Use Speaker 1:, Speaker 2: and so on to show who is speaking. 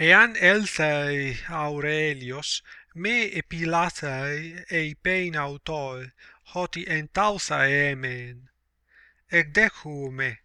Speaker 1: Εάν έλθαι aurelios με επιλάται εϊπέιν αυτοε, ότι entausa emen Εκδέχουμε.